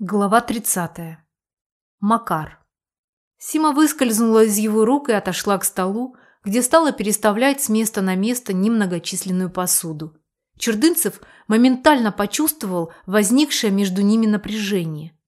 Глава 30. Макар. Сима выскользнула из его рук и отошла к столу, где стала переставлять с места на место немногочисленную посуду. Чердынцев моментально почувствовал возникшее между ними напряжение.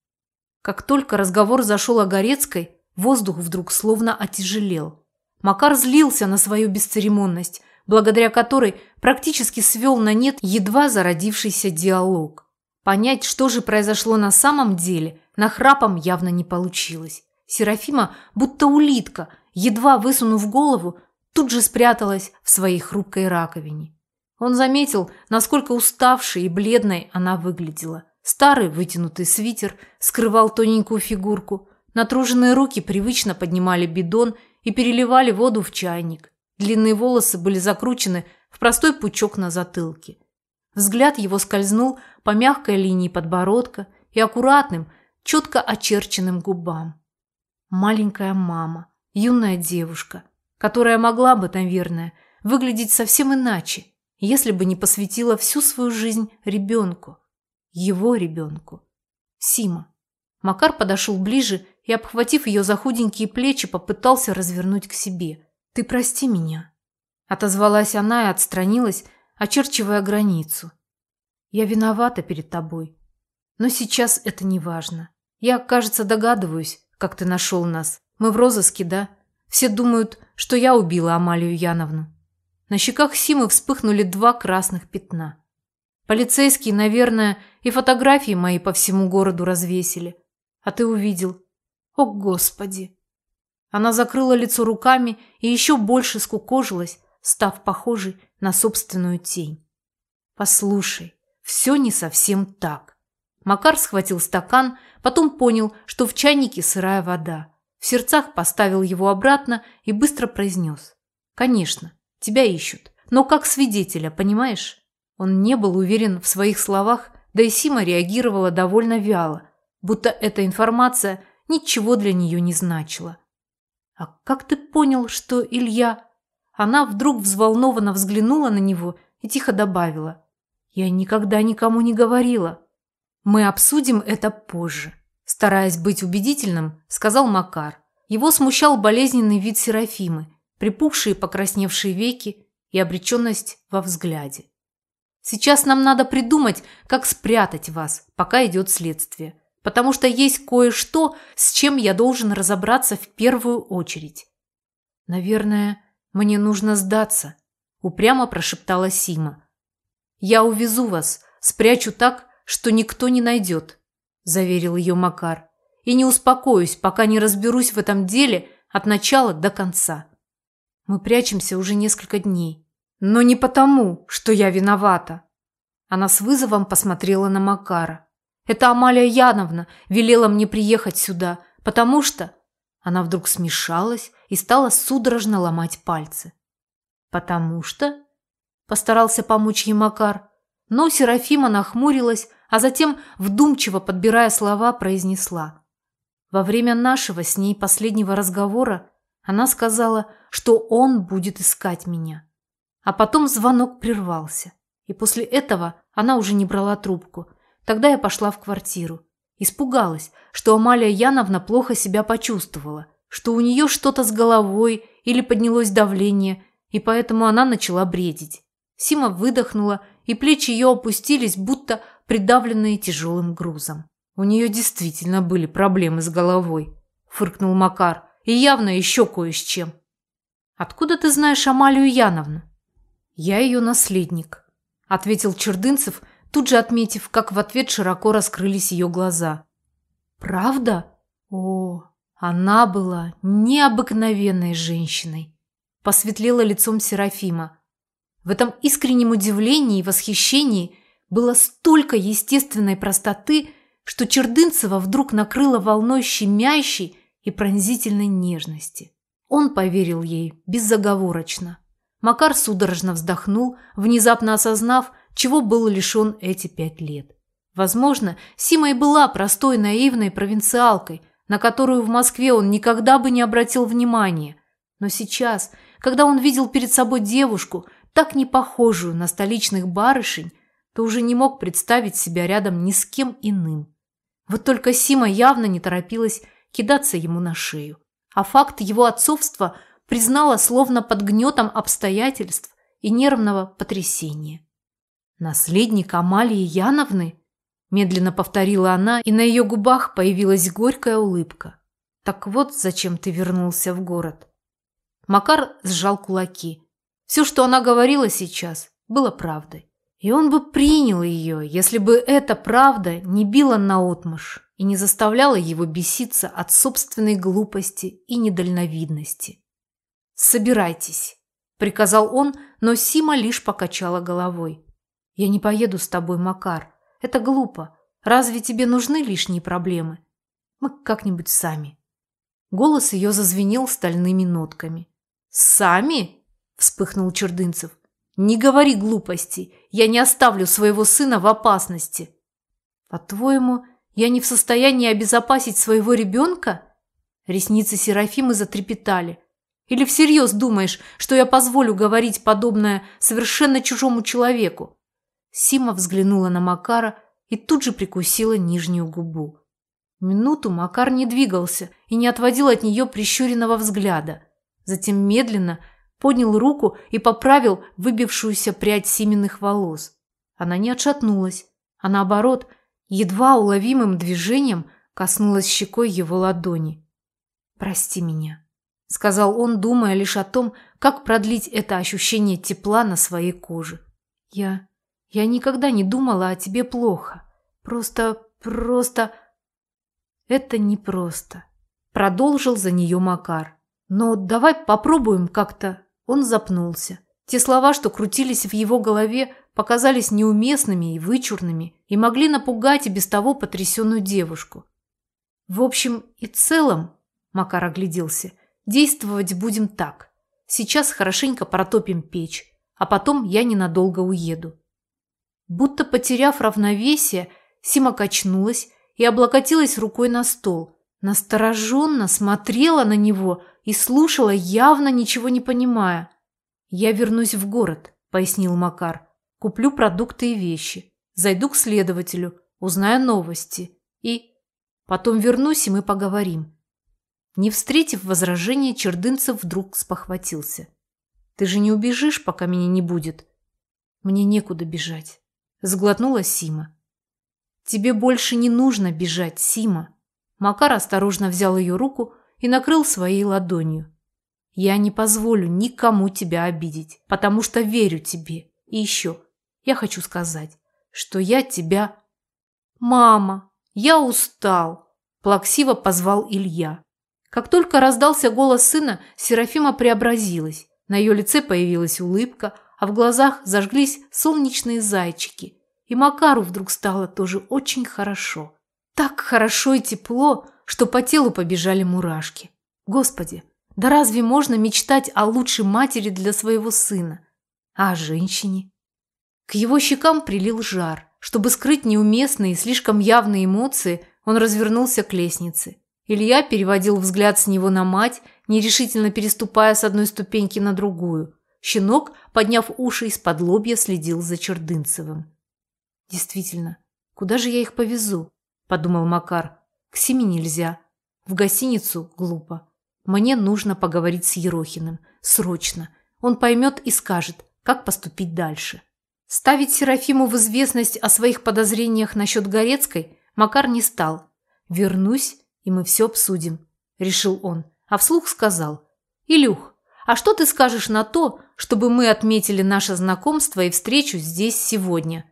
Как только разговор зашел о Горецкой, воздух вдруг словно отяжелел. Макар злился на свою бесцеремонность, благодаря которой практически свел на нет едва зародившийся диалог. Понять, что же произошло на самом деле, нахрапом явно не получилось. Серафима, будто улитка, едва высунув голову, тут же спряталась в своей хрупкой раковине. Он заметил, насколько уставшей и бледной она выглядела. Старый вытянутый свитер скрывал тоненькую фигурку. Натруженные руки привычно поднимали бидон и переливали воду в чайник. Длинные волосы были закручены в простой пучок на затылке. Взгляд его скользнул по мягкой линии подбородка и аккуратным, четко очерченным губам. Маленькая мама, юная девушка, которая могла бы, наверное, выглядеть совсем иначе, если бы не посвятила всю свою жизнь ребенку, его ребенку. Сима. Макар подошел ближе и, обхватив ее за худенькие плечи, попытался развернуть к себе. «Ты прости меня», – отозвалась она и отстранилась, очерчивая границу. Я виновата перед тобой. Но сейчас это не важно. Я, кажется, догадываюсь, как ты нашел нас. Мы в розыске, да? Все думают, что я убила Амалию Яновну. На щеках Симы вспыхнули два красных пятна. Полицейские, наверное, и фотографии мои по всему городу развесили. А ты увидел. О, Господи! Она закрыла лицо руками и еще больше скукожилась, став похожей на собственную тень. Послушай, все не совсем так. Макар схватил стакан, потом понял, что в чайнике сырая вода. В сердцах поставил его обратно и быстро произнес. «Конечно, тебя ищут, но как свидетеля, понимаешь?» Он не был уверен в своих словах, да и Сима реагировала довольно вяло, будто эта информация ничего для нее не значила. «А как ты понял, что Илья...» Она вдруг взволнованно взглянула на него и тихо добавила. «Я никогда никому не говорила. Мы обсудим это позже». Стараясь быть убедительным, сказал Макар. Его смущал болезненный вид Серафимы, припухшие покрасневшие веки и обреченность во взгляде. «Сейчас нам надо придумать, как спрятать вас, пока идет следствие, потому что есть кое-что, с чем я должен разобраться в первую очередь». «Наверное, мне нужно сдаться», – упрямо прошептала Сима. «Я увезу вас, спрячу так, что никто не найдет», – заверил ее Макар. «И не успокоюсь, пока не разберусь в этом деле от начала до конца. Мы прячемся уже несколько дней. Но не потому, что я виновата». Она с вызовом посмотрела на Макара. «Это Амалия Яновна велела мне приехать сюда, потому что она вдруг смешалась и стала судорожно ломать пальцы. «Потому что?» – постарался помочь ей Макар. Но Серафима нахмурилась, а затем, вдумчиво подбирая слова, произнесла. Во время нашего с ней последнего разговора она сказала, что он будет искать меня. А потом звонок прервался. И после этого она уже не брала трубку. Тогда я пошла в квартиру. Испугалась, что Амалия Яновна плохо себя почувствовала, что у нее что-то с головой или поднялось давление, и поэтому она начала бредить. Сима выдохнула, и плечи ее опустились, будто придавленные тяжелым грузом. У нее действительно были проблемы с головой, фыркнул Макар, и явно еще кое с чем. Откуда ты знаешь Амалию Яновну? Я ее наследник, ответил Чердынцев, тут же отметив, как в ответ широко раскрылись ее глаза. «Правда? О, она была необыкновенной женщиной!» Посветлело лицом Серафима. В этом искреннем удивлении и восхищении было столько естественной простоты, что Чердынцева вдруг накрыла волной щемящей и пронзительной нежности. Он поверил ей безоговорочно. Макар судорожно вздохнул, внезапно осознав, чего был лишен эти пять лет. Возможно, Сима и была простой наивной провинциалкой, на которую в Москве он никогда бы не обратил внимания. Но сейчас, когда он видел перед собой девушку, так не похожую на столичных барышень, то уже не мог представить себя рядом ни с кем иным. Вот только Сима явно не торопилась кидаться ему на шею. А факт его отцовства признала словно под гнетом обстоятельств и нервного потрясения. «Наследник Амалии Яновны?» – медленно повторила она, и на ее губах появилась горькая улыбка. «Так вот, зачем ты вернулся в город?» Макар сжал кулаки. Все, что она говорила сейчас, было правдой. И он бы принял ее, если бы эта правда не била наотмашь и не заставляла его беситься от собственной глупости и недальновидности. «Собирайтесь», – приказал он, но Сима лишь покачала головой. «Я не поеду с тобой, Макар. Это глупо. Разве тебе нужны лишние проблемы? Мы как-нибудь сами». Голос ее зазвенел стальными нотками. «Сами?» – вспыхнул Чердынцев. «Не говори глупостей. Я не оставлю своего сына в опасности». «По-твоему, я не в состоянии обезопасить своего ребенка?» Ресницы Серафимы затрепетали. «Или всерьез думаешь, что я позволю говорить подобное совершенно чужому человеку?» Сима взглянула на Макара и тут же прикусила нижнюю губу. Минуту Макар не двигался и не отводил от нее прищуренного взгляда. Затем медленно поднял руку и поправил выбившуюся прядь Симиных волос. Она не отшатнулась, а наоборот, едва уловимым движением коснулась щекой его ладони. «Прости меня», — сказал он, думая лишь о том, как продлить это ощущение тепла на своей коже. «Я... я никогда не думала о тебе плохо. Просто... просто...» «Это непросто», — продолжил за нее Макар. «Но давай попробуем как-то он запнулся. Те слова, что крутились в его голове, показались неуместными и вычурными и могли напугать и без того потрясенную девушку. В общем и целом, Макар огляделся, действовать будем так. Сейчас хорошенько протопим печь, а потом я ненадолго уеду. Будто потеряв равновесие, Сима качнулась и облокотилась рукой на стол. Настороженно смотрела на него и слушала, явно ничего не понимая. «Я вернусь в город», – пояснил Макар. «Куплю продукты и вещи. Зайду к следователю, узнаю новости. И потом вернусь, и мы поговорим». Не встретив возражения, Чердынцев вдруг спохватился. «Ты же не убежишь, пока меня не будет?» «Мне некуда бежать», – сглотнула Сима. «Тебе больше не нужно бежать, Сима». Макар осторожно взял ее руку и накрыл своей ладонью. «Я не позволю никому тебя обидеть, потому что верю тебе. И еще, я хочу сказать, что я тебя...» «Мама, я устал!» – плаксиво позвал Илья. Как только раздался голос сына, Серафима преобразилась. На ее лице появилась улыбка, а в глазах зажглись солнечные зайчики. И Макару вдруг стало тоже очень хорошо. Так хорошо и тепло, что по телу побежали мурашки. Господи, да разве можно мечтать о лучшей матери для своего сына? А о женщине? К его щекам прилил жар. Чтобы скрыть неуместные и слишком явные эмоции, он развернулся к лестнице. Илья переводил взгляд с него на мать, нерешительно переступая с одной ступеньки на другую. Щенок, подняв уши из-под лобья, следил за Чердынцевым. «Действительно, куда же я их повезу?» – подумал Макар. К Симе нельзя. В гостиницу глупо. Мне нужно поговорить с Ерохиным. Срочно. Он поймет и скажет, как поступить дальше. Ставить Серафиму в известность о своих подозрениях насчет Горецкой Макар не стал. «Вернусь, и мы все обсудим», – решил он. А вслух сказал. «Илюх, а что ты скажешь на то, чтобы мы отметили наше знакомство и встречу здесь сегодня?»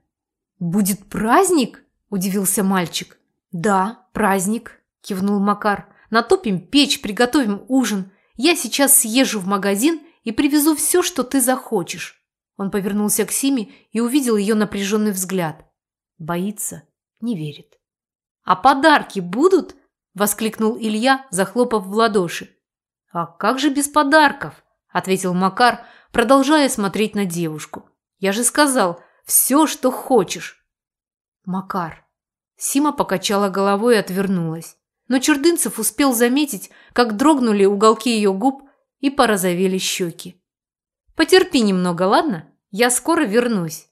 «Будет праздник?» – удивился мальчик. «Да, праздник», – кивнул Макар. «Натопим печь, приготовим ужин. Я сейчас съезжу в магазин и привезу все, что ты захочешь». Он повернулся к Симе и увидел ее напряженный взгляд. Боится, не верит. «А подарки будут?» – воскликнул Илья, захлопав в ладоши. «А как же без подарков?» – ответил Макар, продолжая смотреть на девушку. «Я же сказал, все, что хочешь». «Макар», Сима покачала головой и отвернулась. Но Чердынцев успел заметить, как дрогнули уголки ее губ и порозовели щеки. «Потерпи немного, ладно? Я скоро вернусь».